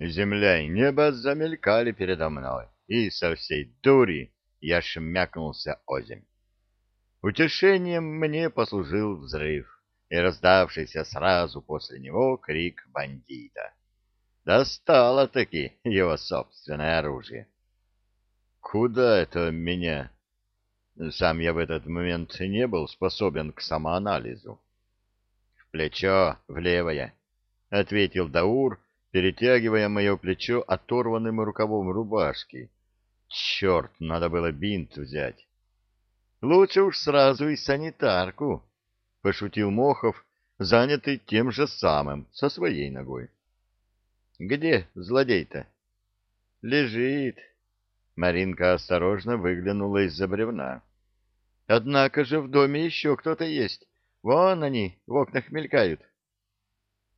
Земля и небо замелькали передо мной, и со всей дури я шмякнулся озимь. Утешением мне послужил взрыв и раздавшийся сразу после него крик бандита. Достало-таки его собственное оружие. Куда это меня? Сам я в этот момент не был способен к самоанализу. В плечо, в левое, — ответил Даур, перетягивая мое плечо оторванным рукавом рубашки. Черт, надо было бинт взять. Лучше уж сразу и санитарку, — пошутил Мохов, занятый тем же самым, со своей ногой. — Где злодей-то? — Лежит. Маринка осторожно выглянула из-за бревна. — Однако же в доме еще кто-то есть. Вон они, в окнах мелькают. —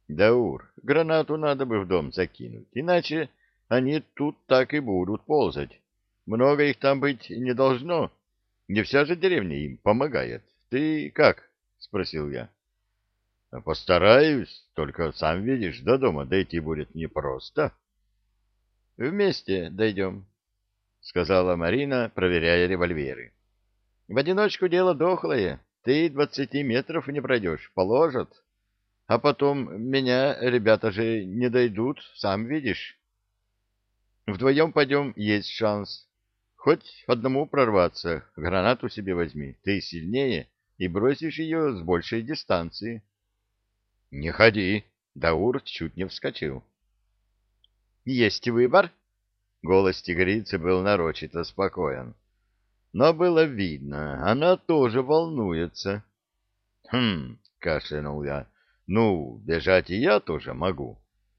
Даур, гранату надо бы в дом закинуть, иначе они тут так и будут ползать. Много их там быть не должно. — не вся же деревня им помогает. Ты как? — спросил я. — Постараюсь, только сам видишь, до дома дойти будет непросто. — Вместе дойдем, — сказала Марина, проверяя револьверы. — В одиночку дело дохлое. Ты двадцати метров не пройдешь, положат. А потом меня ребята же не дойдут, сам видишь. Вдвоем пойдем, есть шанс. Хоть одному прорваться, гранату себе возьми, ты сильнее и бросишь ее с большей дистанции. — Не ходи, — Даур чуть не вскочил. — Есть выбор? — голос тигрицы был нарочито спокоен. Но было видно, она тоже волнуется. — Хм, — кашлянул я, — ну, бежать и я тоже могу.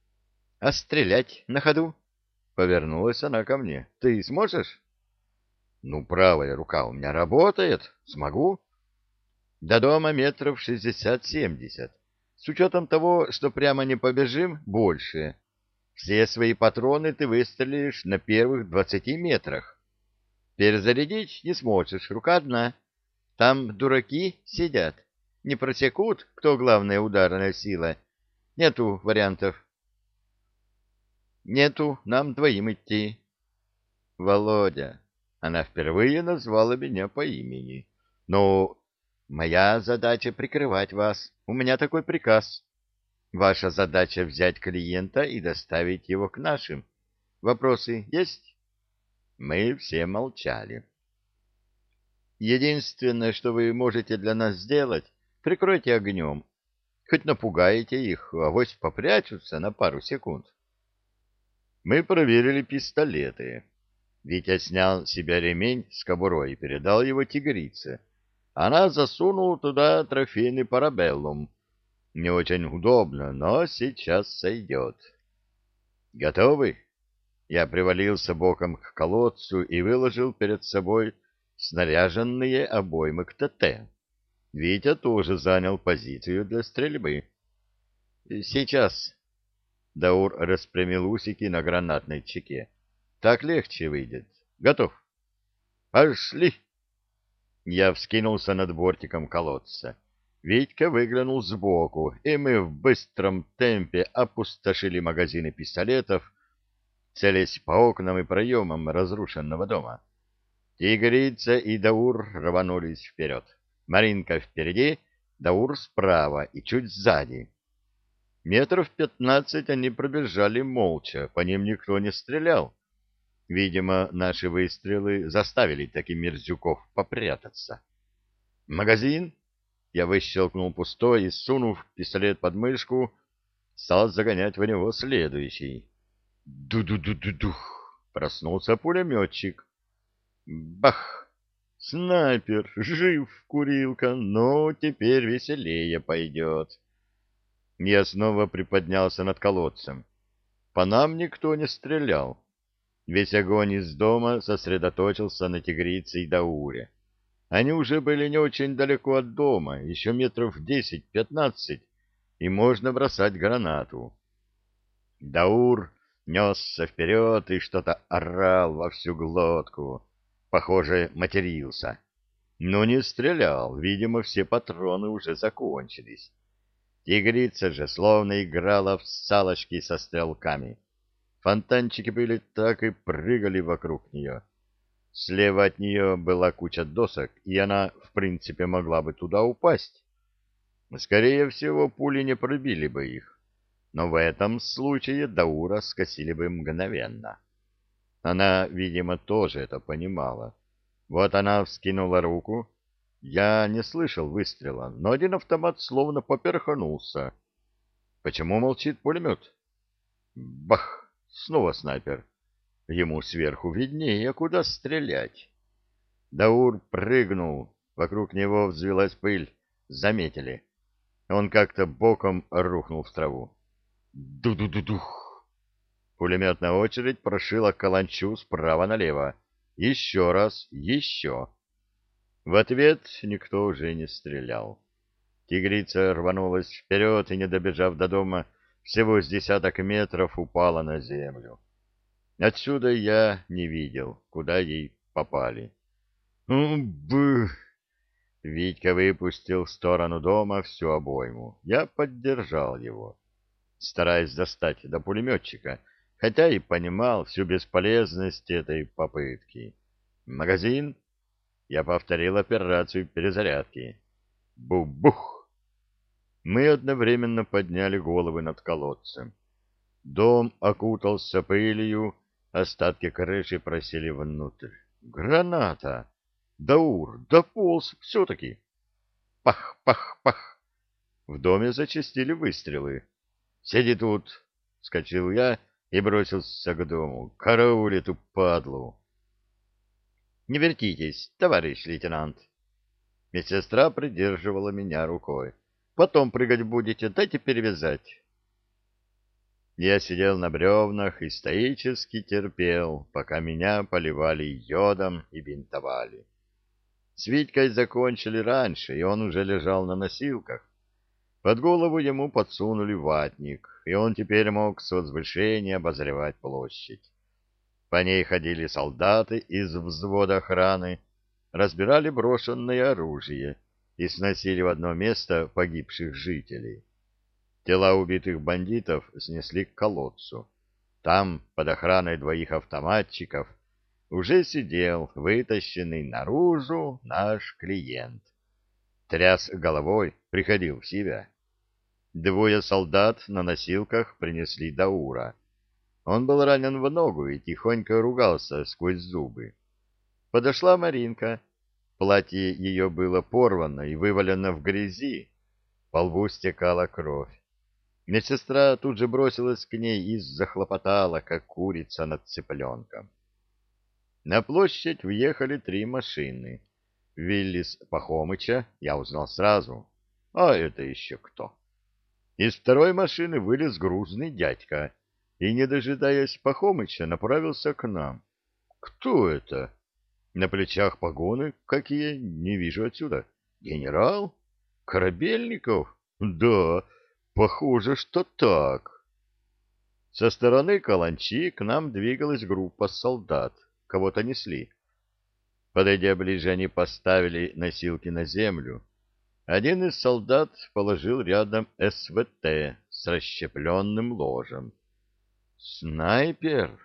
— А стрелять на ходу? — повернулась она ко мне. — Ты сможешь? Ну, правая рука у меня работает. Смогу? До дома метров шестьдесят-семьдесят. С учетом того, что прямо не побежим, больше. Все свои патроны ты выстрелишь на первых двадцати метрах. Перезарядить не сможешь, рука одна. Там дураки сидят. Не просекут, кто главная ударная сила. Нету вариантов. Нету, нам двоим идти. Володя, она впервые назвала меня по имени. Но моя задача прикрывать вас. У меня такой приказ. Ваша задача взять клиента и доставить его к нашим. Вопросы есть? Мы все молчали. Единственное, что вы можете для нас сделать, прикройте огнем. Хоть напугаете их, авось попрячутся на пару секунд. Мы проверили пистолеты. Витя снял себя ремень с кобурой и передал его тигрице. Она засунула туда трофейный парабеллум. Не очень удобно, но сейчас сойдет. «Готовы?» Я привалился боком к колодцу и выложил перед собой снаряженные обоймы к ТТ. Витя тоже занял позицию для стрельбы. «Сейчас». Даур распрямил усики на гранатной чеке. Так легче выйдет. Готов? Пошли! Я вскинулся над бортиком колодца. Витька выглянул сбоку, и мы в быстром темпе опустошили магазины пистолетов, целясь по окнам и проемам разрушенного дома. Тигрица и Даур рванулись вперед. Маринка впереди, Даур справа и чуть сзади. Метров пятнадцать они пробежали молча, по ним никто не стрелял. Видимо, наши выстрелы заставили таких мерзюков попрятаться. «Магазин?» Я выщелкнул пустой и, сунув пистолет под мышку, стал загонять в него следующий. «Ду-ду-ду-ду-дух!» — проснулся пулеметчик. «Бах! Снайпер! Жив, курилка! Но теперь веселее пойдет!» Я снова приподнялся над колодцем. По нам никто не стрелял. Весь огонь из дома сосредоточился на тигрице и Дауре. Они уже были не очень далеко от дома, еще метров десять-пятнадцать, и можно бросать гранату. Даур несся вперед и что-то орал во всю глотку. Похоже, матерился. Но не стрелял, видимо, все патроны уже закончились. Тигрица же словно играла в салочки со стрелками. Фонтанчики были так и прыгали вокруг нее. Слева от нее была куча досок, и она, в принципе, могла бы туда упасть. Скорее всего, пули не пробили бы их, но в этом случае Даура скосили бы мгновенно. Она, видимо, тоже это понимала. Вот она вскинула руку. Я не слышал выстрела, но один автомат словно поперхнулся. Почему молчит пулемет? Бах! Снова снайпер. Ему сверху виднее, куда стрелять. Даур прыгнул. Вокруг него взвелась пыль. Заметили. Он как-то боком рухнул в траву. Ду-ду-ду-дух! Пулеметная очередь прошила каланчу справа налево. Еще раз, еще. В ответ никто уже не стрелял. Тигрица рванулась вперед и, не добежав до дома, всего с десяток метров упала на землю. Отсюда я не видел, куда ей попали. Бы! Витька выпустил в сторону дома всю обойму. Я поддержал его, стараясь достать до пулеметчика, хотя и понимал всю бесполезность этой попытки. Магазин? Я повторил операцию перезарядки. Бух-бух! Мы одновременно подняли головы над колодцем. Дом окутался пылью, остатки крыши просели внутрь. Граната! Даур, дополз все-таки! Пах-пах-пах! В доме зачастили выстрелы. «Сиди тут!» — скочил я и бросился к дому. «Карауль эту падлу!» «Не вертитесь, товарищ лейтенант!» Медсестра придерживала меня рукой. «Потом прыгать будете, дайте перевязать!» Я сидел на бревнах и стоически терпел, пока меня поливали йодом и бинтовали. С Витькой закончили раньше, и он уже лежал на носилках. Под голову ему подсунули ватник, и он теперь мог с возвышения обозревать площадь. По ней ходили солдаты из взвода охраны, разбирали брошенное оружие и сносили в одно место погибших жителей. Тела убитых бандитов снесли к колодцу. Там, под охраной двоих автоматчиков, уже сидел вытащенный наружу наш клиент. Тряс головой, приходил в себя. Двое солдат на носилках принесли Даура. Он был ранен в ногу и тихонько ругался сквозь зубы. Подошла Маринка. Платье ее было порвано и вывалено в грязи. По лбу стекала кровь. Медсестра тут же бросилась к ней и захлопотала, как курица над цыпленком. На площадь въехали три машины. Виллис Пахомыча я узнал сразу. А это еще кто? Из второй машины вылез грузный дядька и, не дожидаясь Пахомыча, направился к нам. Кто это? На плечах погоны какие? Не вижу отсюда. Генерал? Корабельников? Да, похоже, что так. Со стороны Каланчи к нам двигалась группа солдат. Кого-то несли. Подойдя ближе, они поставили носилки на землю один из солдат положил рядом СВТ с расщепленным ложем. «Снайпер!»